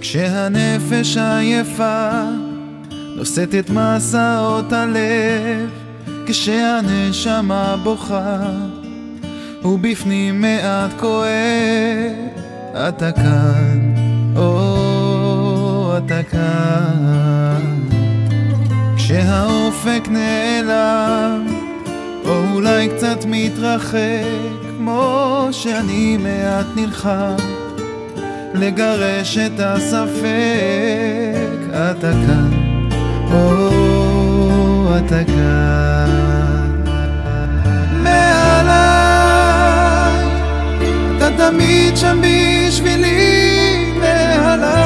כשהנפש עייפה נושאת את מסעות הלב כשהנשמה בוכה ובפנים מעט כואב אתה כאן, או אתה כאן כשהאופק נעלם או אולי קצת מתרחק כמו שאני מעט נלחם. לגרש את הספק אתה כאן, או אתה כאן. מעליי אתה תמיד שם בשבילי מעליי.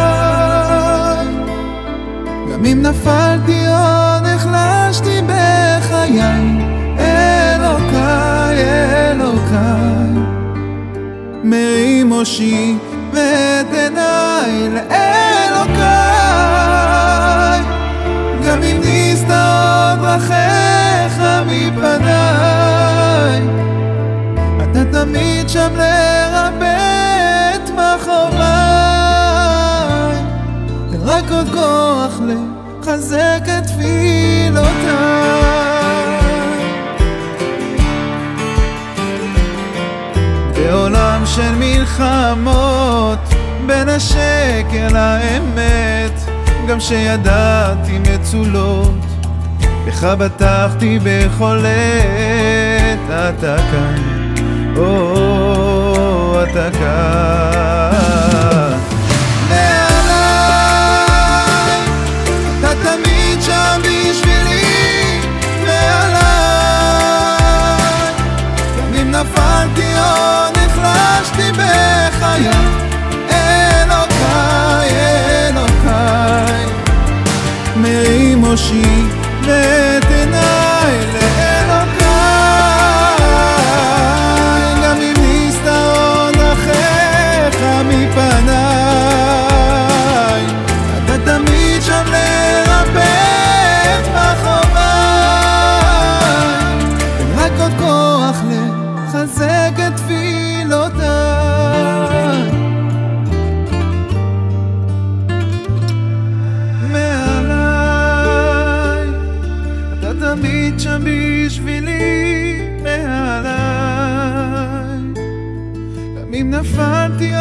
גם אם נפלתי מרים ראשי ואת עיניי לאלוקיי. גם אם נסתרות דרכיך מפניי. אתה תמיד שם לרפא את מכאוביי רק עוד כוח לחזק את תפילותיי מלחמות בין השקר לאמת גם שידעתי מצולות בך בטחתי בכל עת. אתה כאן, או אתה כאן מרים תמיד שם בשבילי מעליי. גם אם נפלתי